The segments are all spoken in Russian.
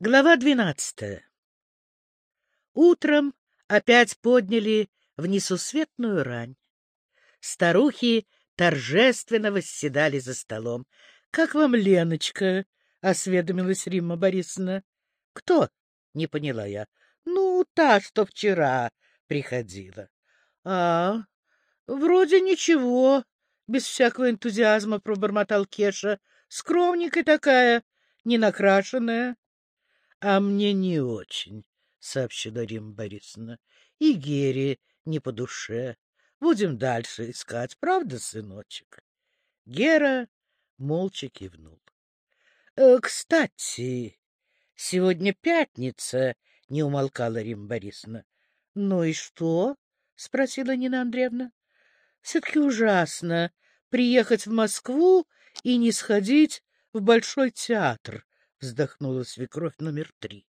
Глава двенадцатая. Утром опять подняли в несусветную рань. Старухи торжественно восседали за столом. — Как вам Леночка? — осведомилась Римма Борисовна. — Кто? — не поняла я. — Ну, та, что вчера приходила. — А, вроде ничего, — без всякого энтузиазма пробормотал Кеша. — Скромненькая такая, ненакрашенная. А мне не очень, — сообщила Римма Борисовна. — И Гере не по душе. Будем дальше искать, правда, сыночек? Гера молча кивнул. «Э, — Кстати, сегодня пятница, — не умолкала Римма Борисовна. — Ну и что? — спросила Нина Андреевна. — Все-таки ужасно приехать в Москву и не сходить в Большой театр, вздохнула свекровь номер три.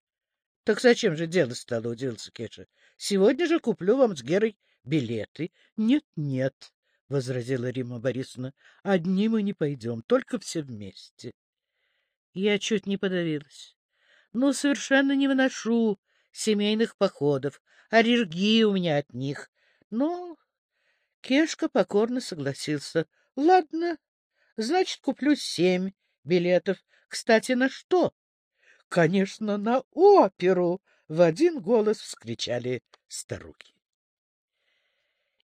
— Так зачем же дело стало, — удивился Кеша. — Сегодня же куплю вам с Герой билеты. Нет, — Нет-нет, — возразила Рима Борисовна, — одни мы не пойдем, только все вместе. Я чуть не подавилась. Ну, совершенно не выношу семейных походов, аллергия у меня от них. Но Кешка покорно согласился. — Ладно, значит, куплю семь билетов. Кстати, на что? — Конечно, на оперу! — в один голос вскричали старухи.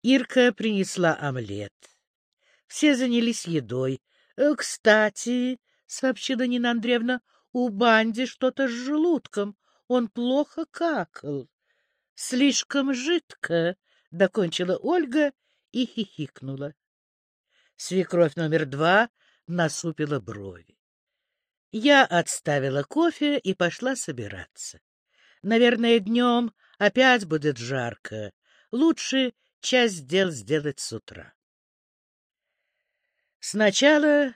Ирка принесла омлет. Все занялись едой. «Э, — Кстати, — сообщила Нина Андреевна, — у Банди что-то с желудком. Он плохо какал. — Слишком жидко, — докончила Ольга и хихикнула. Свекровь номер два насупила брови. Я отставила кофе и пошла собираться. Наверное, днем опять будет жарко. Лучше часть дел сделать с утра. Сначала,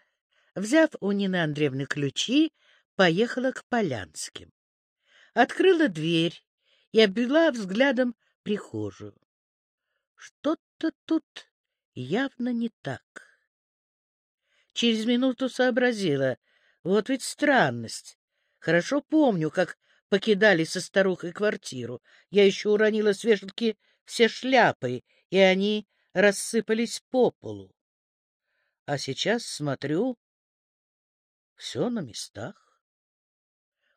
взяв у Нины Андреевны ключи, поехала к Полянским. Открыла дверь и обвела взглядом прихожую. Что-то тут явно не так. Через минуту сообразила, вот ведь странность. Хорошо помню, как покидали со старухой квартиру. Я еще уронила с вешалки все шляпы, и они рассыпались по полу. А сейчас смотрю, все на местах.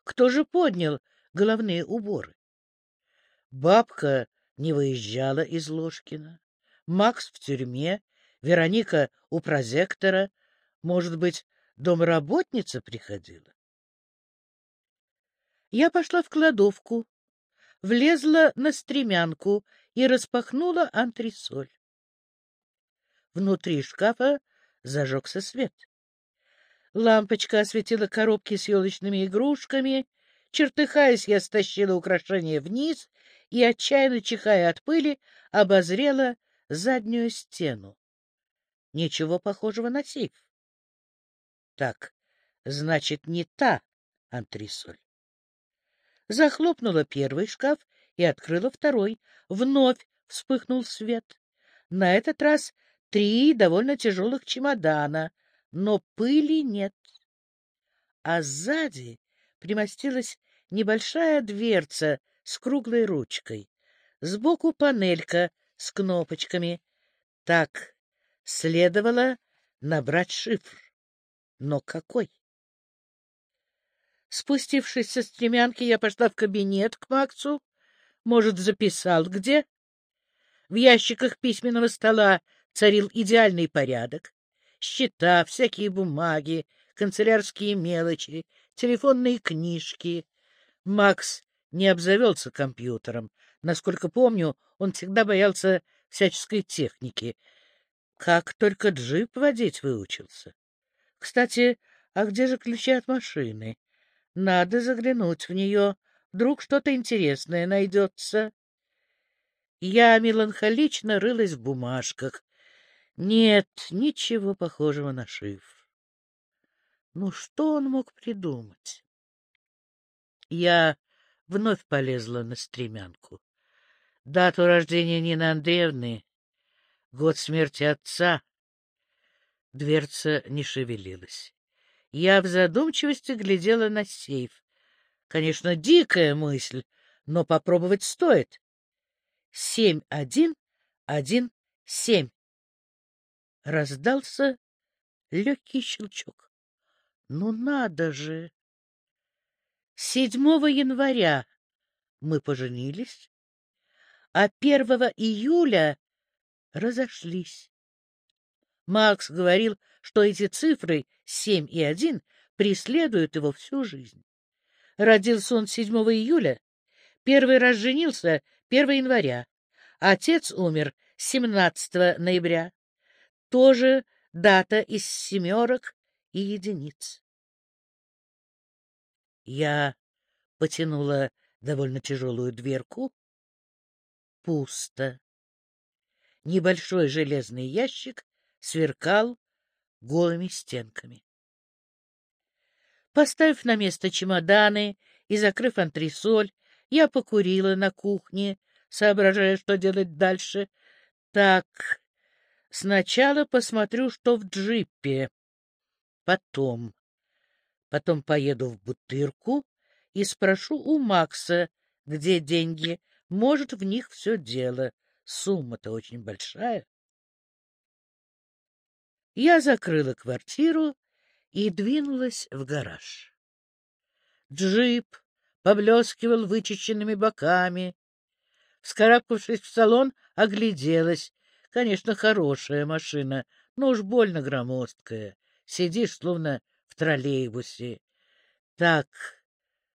Кто же поднял головные уборы? Бабка не выезжала из Ложкина. Макс в тюрьме, Вероника у прозектора. Может быть, Домработница приходила. Я пошла в кладовку, влезла на стремянку и распахнула антресоль. Внутри шкафа зажегся свет. Лампочка осветила коробки с елочными игрушками. Чертыхаясь, я стащила украшение вниз и, отчаянно чихая от пыли, обозрела заднюю стену. Ничего похожего на сейф. Так, значит, не та антресоль. Захлопнула первый шкаф и открыла второй. Вновь вспыхнул свет. На этот раз три довольно тяжелых чемодана, но пыли нет. А сзади примостилась небольшая дверца с круглой ручкой. Сбоку панелька с кнопочками. Так следовало набрать шифр. Но какой? Спустившись со стремянки, я пошла в кабинет к Максу. Может, записал где? В ящиках письменного стола царил идеальный порядок. Счета, всякие бумаги, канцелярские мелочи, телефонные книжки. Макс не обзавелся компьютером. Насколько помню, он всегда боялся всяческой техники. Как только джип водить выучился. Кстати, а где же ключи от машины? Надо заглянуть в нее. Вдруг что-то интересное найдется. Я меланхолично рылась в бумажках. Нет, ничего похожего на шифр. Ну, что он мог придумать? Я вновь полезла на стремянку. Дату рождения Нины Андреевны, год смерти отца Дверца не шевелилась. Я в задумчивости глядела на сейф. Конечно, дикая мысль, но попробовать стоит. Семь один один семь. Раздался легкий щелчок. Ну надо же! Седьмого января мы поженились, а первого июля разошлись. Макс говорил, что эти цифры семь и один преследуют его всю жизнь. Родился он 7 июля, первый раз женился 1 января, отец умер 17 ноября. Тоже дата из семерок и единиц. Я потянула довольно тяжелую дверку. Пусто. Небольшой железный ящик сверкал голыми стенками. Поставив на место чемоданы и закрыв антресоль, я покурила на кухне, соображая, что делать дальше. Так, сначала посмотрю, что в джипе. Потом. Потом поеду в Бутырку и спрошу у Макса, где деньги. Может, в них все дело. Сумма-то очень большая. Я закрыла квартиру и двинулась в гараж. Джип поблескивал вычищенными боками. Вскарабкавшись в салон, огляделась. Конечно, хорошая машина, но уж больно громоздкая. Сидишь, словно в троллейбусе. Так,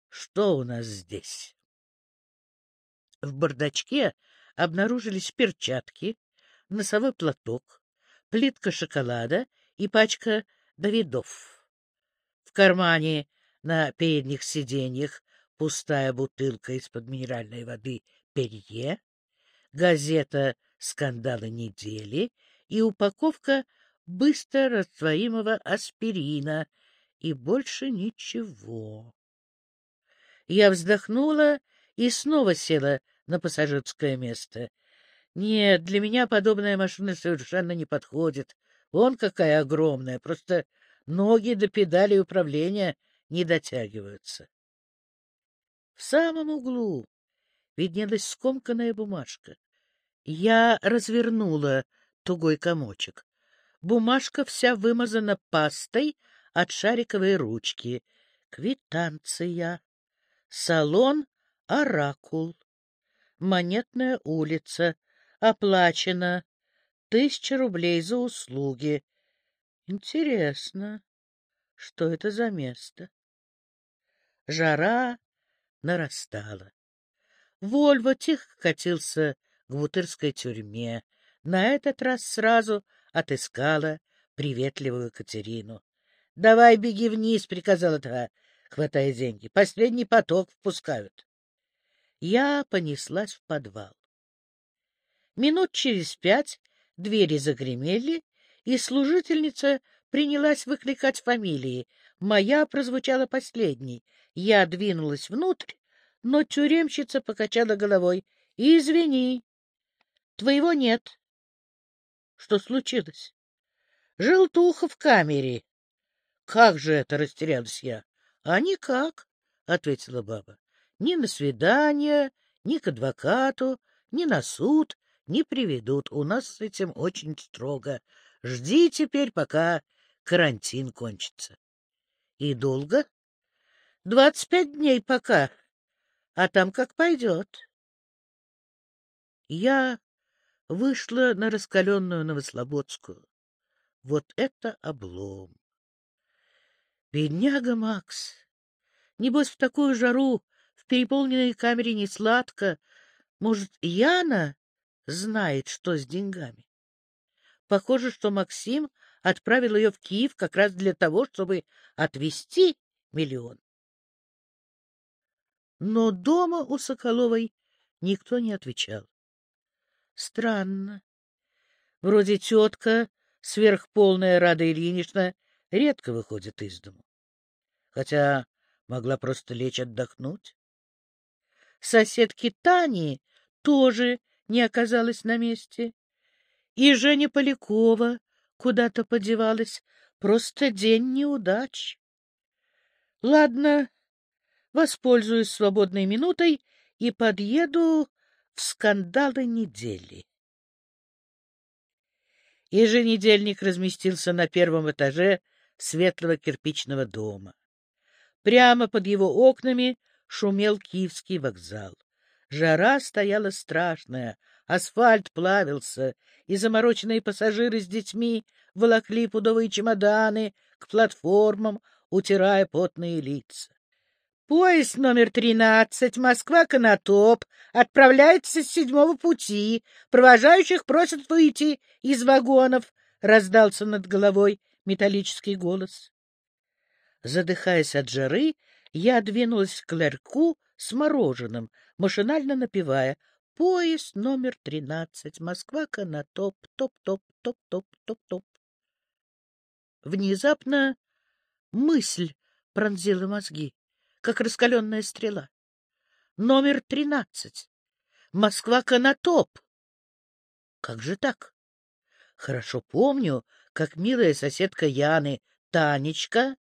что у нас здесь? В бардачке обнаружились перчатки, носовой платок, плитка шоколада и пачка Давидов. В кармане на передних сиденьях пустая бутылка из-под минеральной воды «Перье», газета «Скандалы недели» и упаковка быстро растворимого аспирина, и больше ничего. Я вздохнула и снова села на пассажирское место. Нет, для меня подобная машина совершенно не подходит. Вон какая огромная, просто ноги до педали управления не дотягиваются. В самом углу виднелась скомканная бумажка. Я развернула тугой комочек. Бумажка вся вымазана пастой от шариковой ручки. Квитанция. Салон «Оракул». Монетная улица. Оплачено. Тысяча рублей за услуги. Интересно, что это за место? Жара нарастала. Вольво тихо катился к бутырской тюрьме. На этот раз сразу отыскала приветливую Катерину. — Давай беги вниз, — приказала та, хватая деньги. — Последний поток впускают. Я понеслась в подвал. Минут через пять Двери загремели, и служительница принялась выкликать фамилии. Моя прозвучала последней. Я двинулась внутрь, но тюремщица покачала головой. — Извини, твоего нет. — Что случилось? — Желтуха в камере. — Как же это, — растерялась я. — А никак, — ответила баба. — Ни на свидание, ни к адвокату, ни на суд, не приведут. У нас с этим очень строго. Жди теперь, пока карантин кончится. И долго? Двадцать пять дней пока. А там как пойдет. Я вышла на раскаленную Новослободскую. Вот это облом! Бедняга Макс! Небось, в такую жару в переполненной камере не сладко. Может, Яна знает, что с деньгами. Похоже, что Максим отправил ее в Киев как раз для того, чтобы отвезти миллион. Но дома у Соколовой никто не отвечал. Странно. Вроде тетка, сверхполная Рада Ильинична, редко выходит из дому. Хотя могла просто лечь отдохнуть. Соседки Тани тоже не оказалась на месте. И Женя Полякова куда-то подевалась. Просто день неудач. Ладно, воспользуюсь свободной минутой и подъеду в скандалы недели. Еженедельник разместился на первом этаже светлого кирпичного дома. Прямо под его окнами шумел Киевский вокзал. Жара стояла страшная, асфальт плавился, и замороченные пассажиры с детьми волокли пудовые чемоданы к платформам, утирая потные лица. Поезд номер тринадцать, Москва-Конотоп, отправляется с седьмого пути. Провожающих просят выйти из вагонов, — раздался над головой металлический голос. Задыхаясь от жары, я двинулась к ларьку с мороженым, машинально напевая «Поезд номер тринадцать, Москва-Конотоп, топ-топ-топ-топ-топ-топ». Внезапно мысль пронзила мозги как раскаленная стрела. Номер тринадцать. Москва-Конотоп. Как же так? Хорошо помню, как милая соседка Яны, Танечка,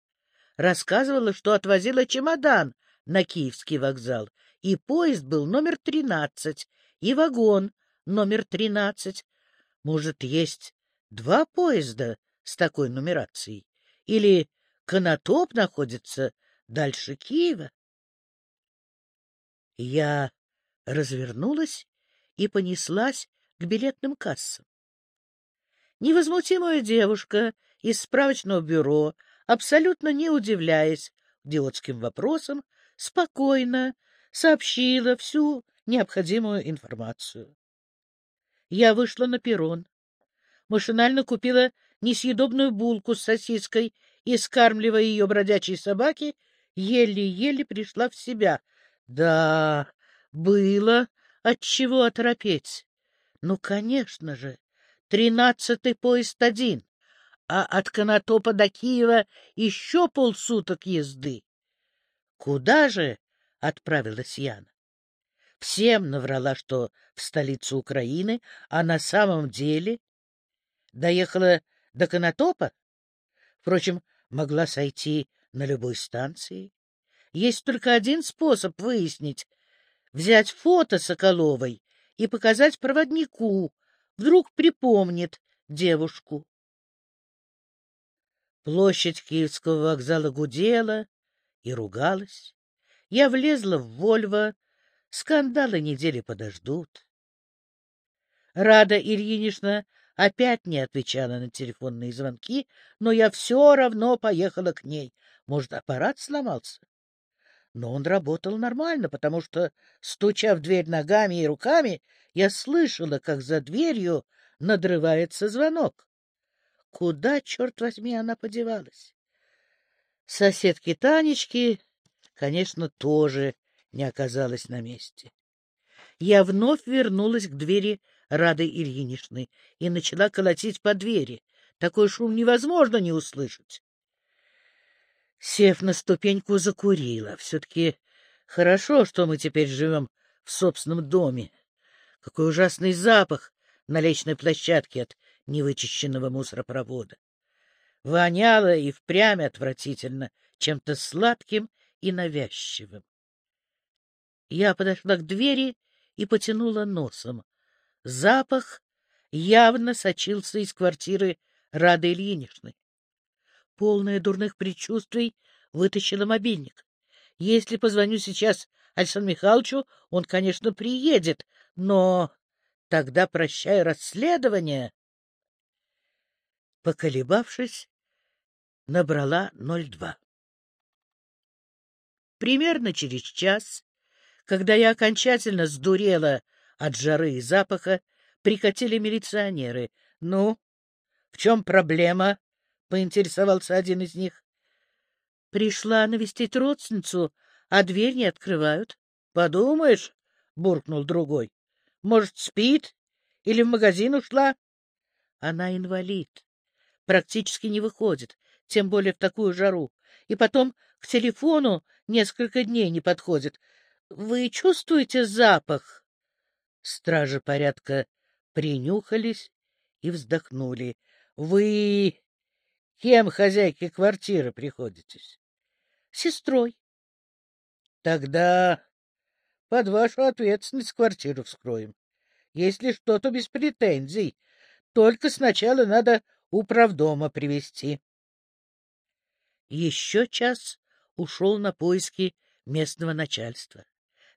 рассказывала, что отвозила чемодан на Киевский вокзал, и поезд был номер тринадцать, и вагон номер тринадцать. Может, есть два поезда с такой нумерацией? Или Конотоп находится дальше Киева. Я развернулась и понеслась к билетным кассам. Невозмутимая девушка из справочного бюро, абсолютно не удивляясь идиотским вопросам, спокойно сообщила всю необходимую информацию. Я вышла на перрон, машинально купила несъедобную булку с сосиской и, скармливая ее бродячей собаке, еле-еле пришла в себя. Да, было от чего оторопеть. Ну, конечно же, тринадцатый поезд один, а от Конотопа до Киева еще полсуток езды. Куда же отправилась Яна? Всем наврала, что в столицу Украины, а на самом деле доехала до Конотопа. Впрочем, могла сойти на любой станции. Есть только один способ выяснить — взять фото Соколовой и показать проводнику, вдруг припомнит девушку. Площадь Киевского вокзала гудела и ругалась. Я влезла в Вольво, скандалы недели подождут. Рада Ильинична опять не отвечала на телефонные звонки, но я все равно поехала к ней. Может, аппарат сломался? Но он работал нормально, потому что, стуча в дверь ногами и руками, я слышала, как за дверью надрывается звонок. Куда, черт возьми, она подевалась? Соседки Танечки, конечно, тоже не оказалась на месте. Я вновь вернулась к двери Рады Ильиничны и начала колотить по двери. Такой шум невозможно не услышать. Сев на ступеньку, закурила. Все-таки хорошо, что мы теперь живем в собственном доме. Какой ужасный запах на личной площадке от невычищенного мусоропровода. Воняло и впрямь отвратительно, чем-то сладким и навязчивым. Я подошла к двери и потянула носом. Запах явно сочился из квартиры Рады Ильиничны полная дурных предчувствий, вытащила мобильник. Если позвоню сейчас Александру Михайловичу, он, конечно, приедет, но тогда прощай расследование. Поколебавшись, набрала 02. Примерно через час, когда я окончательно сдурела от жары и запаха, прикатили милиционеры. — Ну, в чем проблема? поинтересовался один из них. — Пришла навестить родственницу, а дверь не открывают. — Подумаешь, — буркнул другой. — Может, спит? Или в магазин ушла? Она инвалид. Практически не выходит, тем более в такую жару. И потом к телефону несколько дней не подходит. Вы чувствуете запах? Стражи порядка принюхались и вздохнули. — Вы Кем хозяйке квартиры приходитесь? Сестрой. — Тогда под вашу ответственность квартиру вскроем. Если что-то без претензий, только сначала надо управдома привести. Еще час ушел на поиски местного начальства.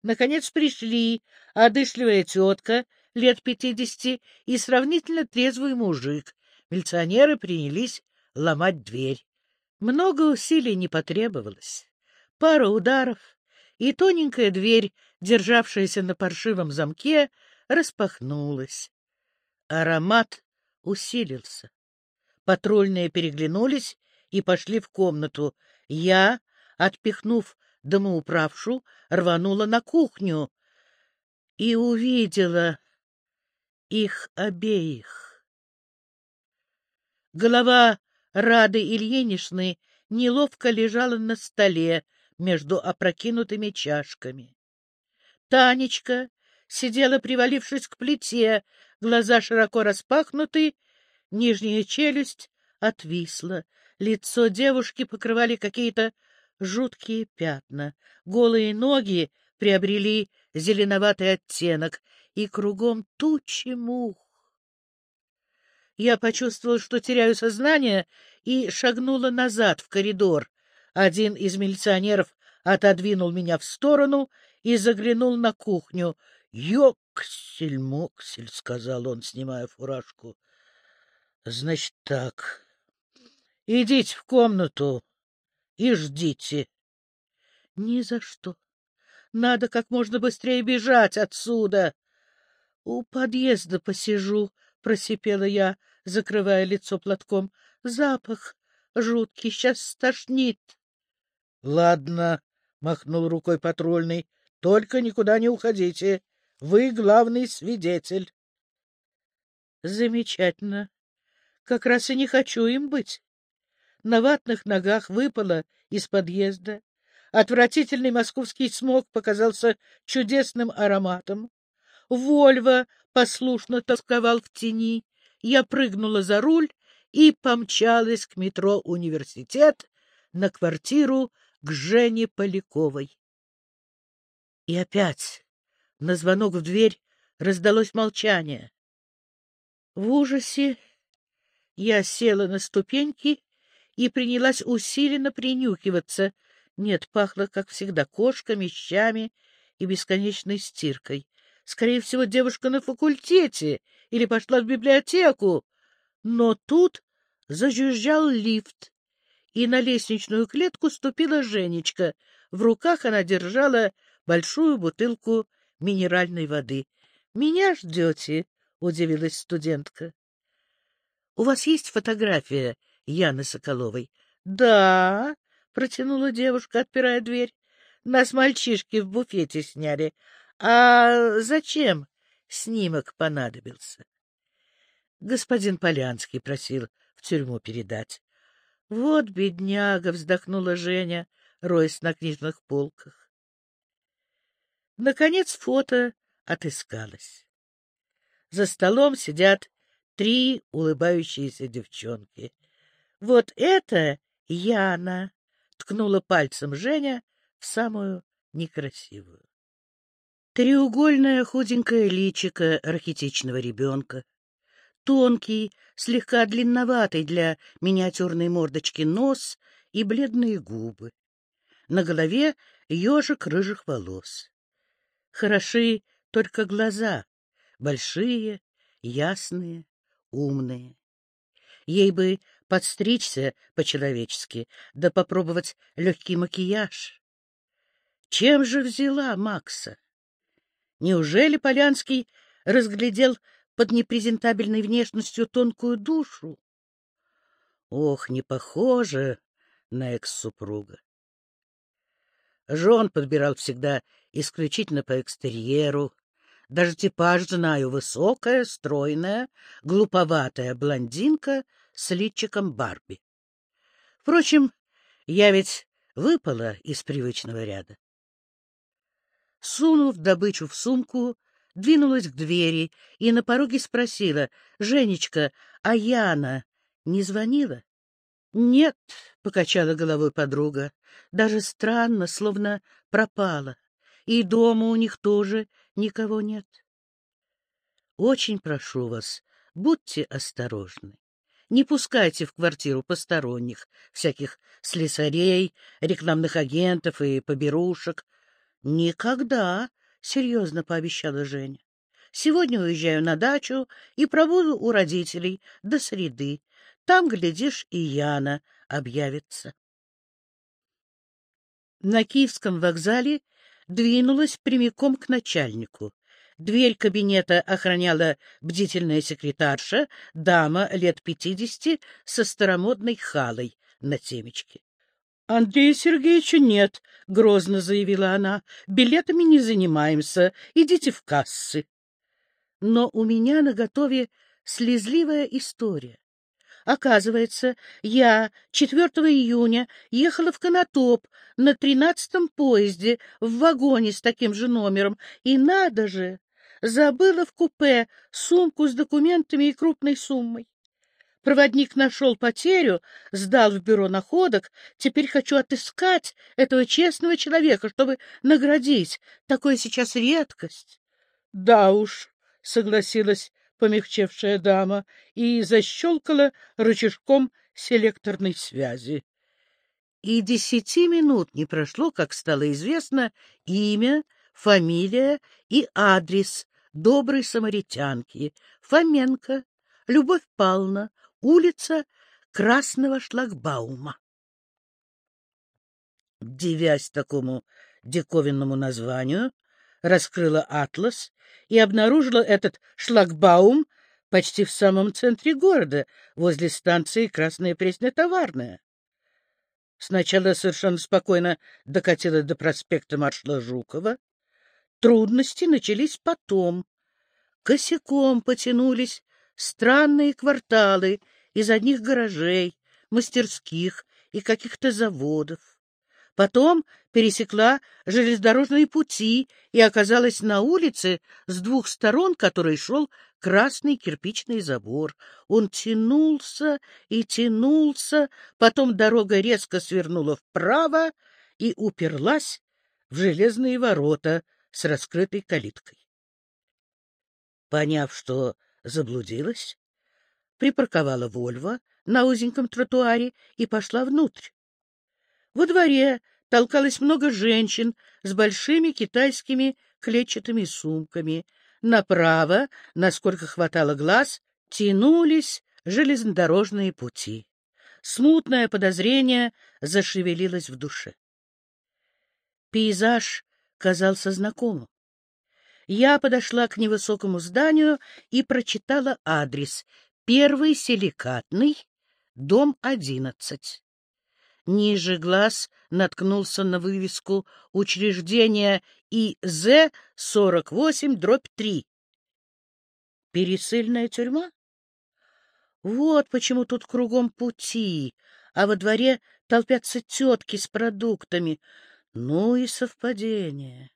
Наконец пришли одышливая тетка лет пятидесяти и сравнительно трезвый мужик. Милиционеры принялись ломать дверь. Много усилий не потребовалось. Пара ударов, и тоненькая дверь, державшаяся на паршивом замке, распахнулась. Аромат усилился. Патрульные переглянулись и пошли в комнату. Я, отпихнув домоуправшу, рванула на кухню и увидела их обеих. Голова Рады Ильиничны неловко лежала на столе между опрокинутыми чашками. Танечка сидела, привалившись к плите, глаза широко распахнуты, нижняя челюсть отвисла, лицо девушки покрывали какие-то жуткие пятна, голые ноги приобрели зеленоватый оттенок, и кругом тучи мух. Я почувствовала, что теряю сознание, и шагнула назад в коридор. Один из милиционеров отодвинул меня в сторону и заглянул на кухню. «Ёксель-моксель», — сказал он, снимая фуражку. «Значит так. Идите в комнату и ждите». «Ни за что. Надо как можно быстрее бежать отсюда». «У подъезда посижу», — просипела я, закрывая лицо платком. «Запах жуткий, сейчас стошнит». «Ладно», — махнул рукой патрульный, — «только никуда не уходите. Вы главный свидетель». «Замечательно. Как раз и не хочу им быть». На ватных ногах выпала из подъезда. Отвратительный московский смог показался чудесным ароматом. Вольво послушно тосковал в тени. Я прыгнула за руль и помчалась к метро «Университет» на квартиру к Жене Поляковой. И опять на звонок в дверь раздалось молчание. В ужасе я села на ступеньки и принялась усиленно принюхиваться. Нет, пахло, как всегда, кошками, щами и бесконечной стиркой. Скорее всего, девушка на факультете или пошла в библиотеку. Но тут зажужжал лифт, и на лестничную клетку ступила Женечка. В руках она держала большую бутылку минеральной воды. — Меня ждете? — удивилась студентка. — У вас есть фотография Яны Соколовой? — Да, — протянула девушка, отпирая дверь. — Нас мальчишки в буфете сняли. А зачем снимок понадобился? Господин Полянский просил в тюрьму передать. Вот бедняга, вздохнула Женя, роясь на книжных полках. Наконец фото отыскалось. За столом сидят три улыбающиеся девчонки. Вот это Яна, ткнула пальцем Женя в самую некрасивую. Треугольное худенькое личико рахитичного ребенка, тонкий, слегка длинноватый для миниатюрной мордочки нос и бледные губы. На голове ежик рыжих волос. Хороши только глаза, большие, ясные, умные. Ей бы подстричься по-человечески, да попробовать легкий макияж. Чем же взяла Макса? Неужели Полянский разглядел под непрезентабельной внешностью тонкую душу? Ох, не похоже на экс-супруга. Жен подбирал всегда исключительно по экстерьеру. Даже типаж знаю — высокая, стройная, глуповатая блондинка с личиком Барби. Впрочем, я ведь выпала из привычного ряда. Сунув добычу в сумку, двинулась к двери и на пороге спросила, «Женечка, а Яна не звонила?» — Нет, — покачала головой подруга, — даже странно, словно пропала. И дома у них тоже никого нет. Очень прошу вас, будьте осторожны. Не пускайте в квартиру посторонних, всяких слесарей, рекламных агентов и поберушек. — Никогда, — серьезно пообещала Женя. — Сегодня уезжаю на дачу и пробуду у родителей до среды. Там, глядишь, и Яна объявится. На Киевском вокзале двинулась прямиком к начальнику. Дверь кабинета охраняла бдительная секретарша, дама лет пятидесяти со старомодной халой на темечке. — Андрея Сергеевича нет, — грозно заявила она. — Билетами не занимаемся. Идите в кассы. Но у меня наготове слезливая история. Оказывается, я 4 июня ехала в Конотоп на тринадцатом поезде в вагоне с таким же номером, и надо же, забыла в купе сумку с документами и крупной суммой. Проводник нашел потерю, сдал в бюро находок. Теперь хочу отыскать этого честного человека, чтобы наградить. Такое сейчас редкость. — Да уж, — согласилась помягчевшая дама и защелкала рычажком селекторной связи. И десяти минут не прошло, как стало известно имя, фамилия и адрес доброй самаритянки Фоменко Любовь Павловна, улица Красного шлагбаума. Дивясь такому диковинному названию, раскрыла атлас и обнаружила этот шлагбаум почти в самом центре города, возле станции Красная Пресня-Товарная. Сначала совершенно спокойно докатила до проспекта маршала Жукова. Трудности начались потом. Косяком потянулись странные кварталы из одних гаражей, мастерских и каких-то заводов. Потом пересекла железнодорожные пути и оказалась на улице, с двух сторон которой шел красный кирпичный забор. Он тянулся и тянулся, потом дорога резко свернула вправо и уперлась в железные ворота с раскрытой калиткой. Поняв, что заблудилась, припарковала Вольво на узеньком тротуаре и пошла внутрь. Во дворе толкалось много женщин с большими китайскими клетчатыми сумками. Направо, насколько хватало глаз, тянулись железнодорожные пути. Смутное подозрение зашевелилось в душе. Пейзаж казался знакомым. Я подошла к невысокому зданию и прочитала адрес. Первый силикатный, дом одиннадцать. Ниже глаз наткнулся на вывеску учреждения ИЗ-48, дробь 3. Пересыльная тюрьма? Вот почему тут кругом пути, а во дворе толпятся тетки с продуктами. Ну и совпадение.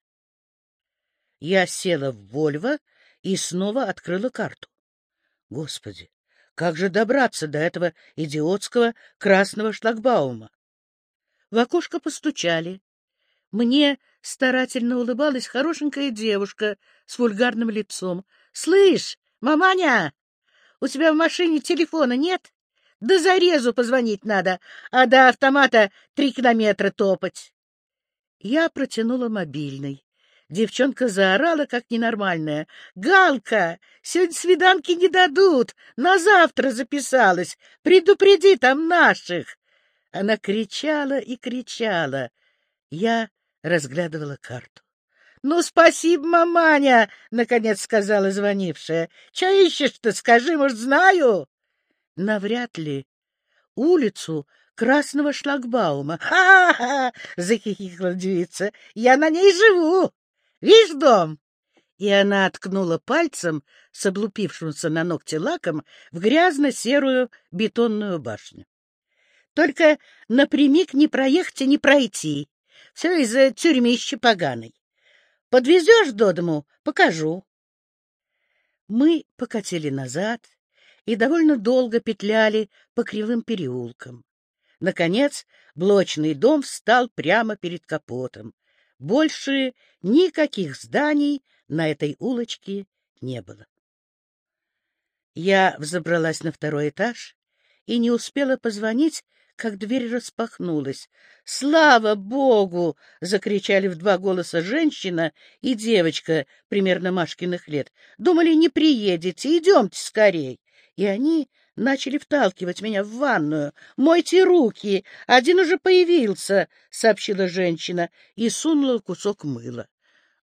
Я села в Вольво и снова открыла карту. Господи, как же добраться до этого идиотского красного шлагбаума? В окошко постучали. Мне старательно улыбалась хорошенькая девушка с вульгарным лицом. — Слышь, маманя, у тебя в машине телефона нет? До зарезу позвонить надо, а до автомата три километра топать. Я протянула мобильный. Девчонка заорала, как ненормальная. — Галка, сегодня свиданки не дадут, на завтра записалась, предупреди там наших. Она кричала и кричала. Я разглядывала карту. — Ну, спасибо, маманя, — наконец сказала звонившая. — Че ищешь-то, скажи, может, знаю? — Навряд ли. Улицу красного шлагбаума. «Ха — захихикала девица. — Я на ней живу. Видишь дом? И она ткнула пальцем с облупившимся на ногте лаком в грязно-серую бетонную башню. Только напрямик не проехать и не пройти. Все из-за тюрьмища поганой. Подвезешь до дому — покажу. Мы покатили назад и довольно долго петляли по кривым переулкам. Наконец, блочный дом встал прямо перед капотом. Больше никаких зданий на этой улочке не было. Я взобралась на второй этаж и не успела позвонить, как дверь распахнулась. «Слава Богу!» — закричали в два голоса женщина и девочка примерно Машкиных лет. «Думали, не приедете, идемте скорей!» И они начали вталкивать меня в ванную. «Мойте руки! Один уже появился!» — сообщила женщина и сунула кусок мыла.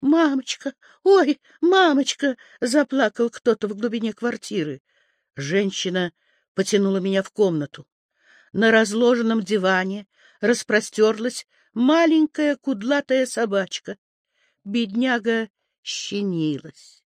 «Мамочка! Ой, мамочка!» — заплакал кто-то в глубине квартиры. Женщина потянула меня в комнату. На разложенном диване распростерлась маленькая кудлатая собачка. Бедняга щенилась.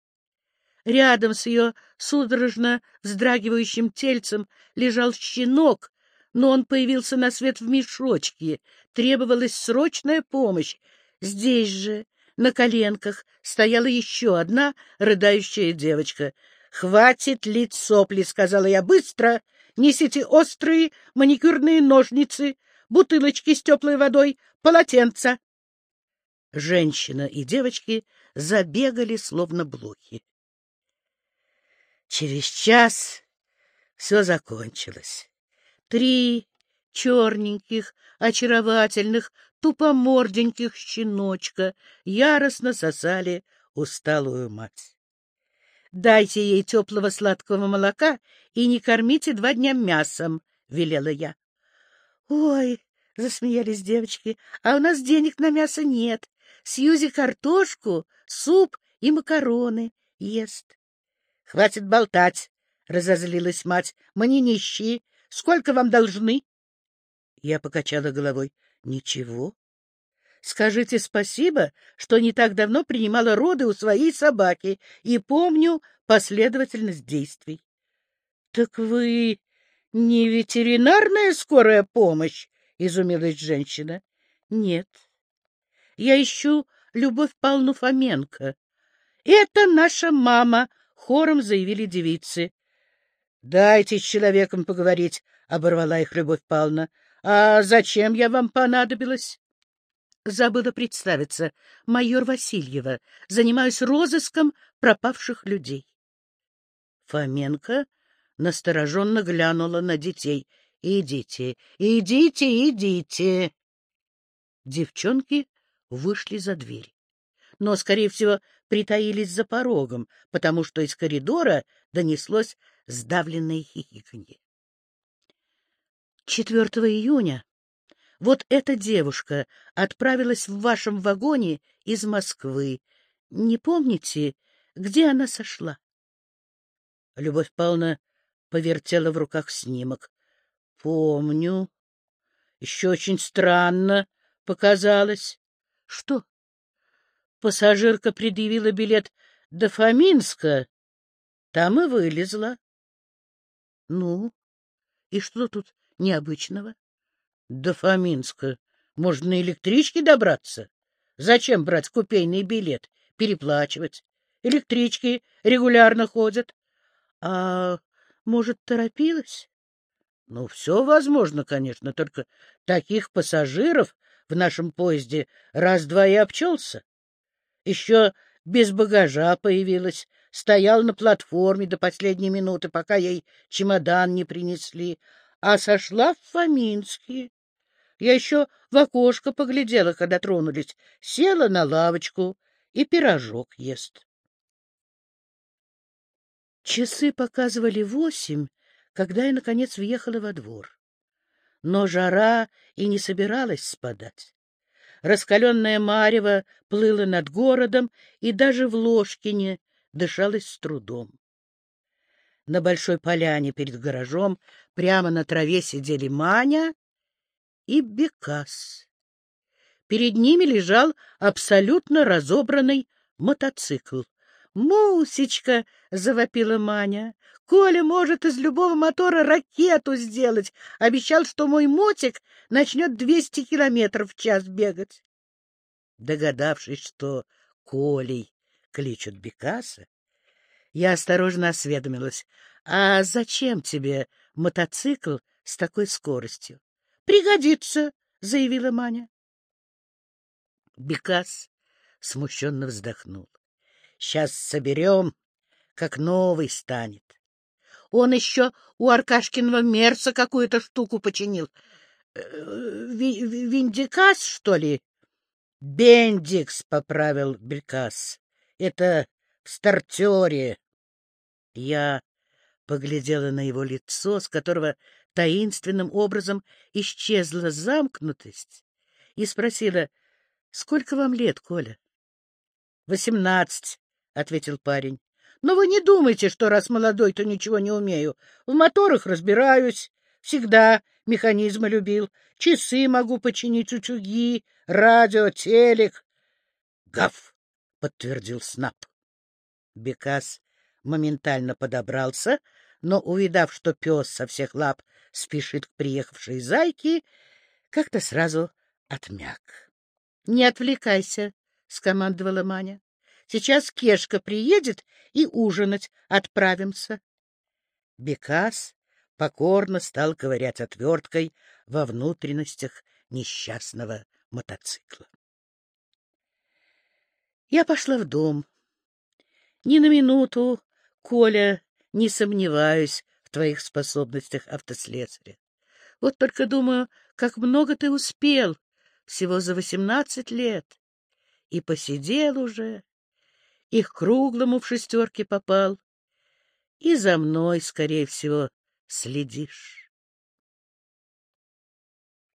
Рядом с ее судорожно вздрагивающим тельцем лежал щенок, но он появился на свет в мешочке. Требовалась срочная помощь. Здесь же, на коленках, стояла еще одна рыдающая девочка. «Хватит лить сопли», — сказала я, — «быстро! Несите острые маникюрные ножницы, бутылочки с теплой водой, полотенца. Женщина и девочки забегали, словно блохи. Через час все закончилось. Три черненьких, очаровательных, тупоморденьких щеночка яростно сосали усталую мать. Дайте ей теплого сладкого молока и не кормите два дня мясом, — велела я. — Ой, — засмеялись девочки, — а у нас денег на мясо нет. Сьюзи картошку, суп и макароны ест. — Хватит болтать, — разозлилась мать. — Мы не нищие. Сколько вам должны? Я покачала головой. — Ничего. Скажите спасибо, что не так давно принимала роды у своей собаки и помню последовательность действий. — Так вы не ветеринарная скорая помощь? — изумилась женщина. — Нет. Я ищу Любовь Павловну Фоменко. — Это наша мама, — хором заявили девицы. — Дайте с человеком поговорить, — оборвала их Любовь Павловна. — А зачем я вам понадобилась? Забыла представиться. Майор Васильева. Занимаюсь розыском пропавших людей. Фоменко настороженно глянула на детей. — Идите, идите, идите. Девчонки вышли за дверь. Но, скорее всего, притаились за порогом, потому что из коридора донеслось сдавленное хихиканье. 4 июня вот эта девушка отправилась в вашем вагоне из Москвы. Не помните, где она сошла? Любовь Павловна повертела в руках снимок. — Помню. Еще очень странно показалось. — Что? Пассажирка предъявила билет до Фоминска. Там и вылезла. — Ну, и что тут необычного? До Фоминска. Можно на электричке добраться? Зачем брать купейный билет? Переплачивать. Электрички регулярно ходят. А может, торопилась? Ну, все возможно, конечно, только таких пассажиров в нашем поезде раз-два и обчелся. Еще без багажа появилась, стоял на платформе до последней минуты, пока ей чемодан не принесли, а сошла в Фоминске. Я еще в окошко поглядела, когда тронулись. Села на лавочку и пирожок ест. Часы показывали восемь, когда я, наконец, въехала во двор. Но жара и не собиралась спадать. Раскаленная марево плыла над городом, и даже в Ложкине дышалось с трудом. На большой поляне перед гаражом прямо на траве сидели Маня и Бекас. Перед ними лежал абсолютно разобранный мотоцикл. «Мусечка!» — завопила Маня. «Коля может из любого мотора ракету сделать. Обещал, что мой мотик начнет двести километров в час бегать». Догадавшись, что Колей кличут Бекаса, я осторожно осведомилась. «А зачем тебе мотоцикл с такой скоростью?» Пригодится, — заявила Маня. Бекас смущенно вздохнул. — Сейчас соберем, как новый станет. Он еще у Аркашкиного мерца какую-то штуку починил. Э, Виндикас, что ли? — Бендикс, — поправил Белькас. — Это в стартере. Я поглядела на его лицо, с которого таинственным образом исчезла замкнутость, и спросила, — Сколько вам лет, Коля? — Восемнадцать, — ответил парень. — Но вы не думайте, что раз молодой, то ничего не умею. В моторах разбираюсь, всегда механизмы любил, часы могу починить, утюги, радио, телек. — Гав! — подтвердил Снап. Бекас моментально подобрался, но, увидав, что пес со всех лап спешит к приехавшей зайке, как-то сразу отмяк. — Не отвлекайся, — скомандовала Маня. — Сейчас Кешка приедет и ужинать отправимся. Бекас покорно стал ковырять отверткой во внутренностях несчастного мотоцикла. Я пошла в дом. Ни на минуту, Коля, не сомневаюсь в твоих способностях автослесаря. Вот только думаю, как много ты успел, всего за восемнадцать лет. И посидел уже, и к круглому в шестерке попал, и за мной, скорее всего, следишь.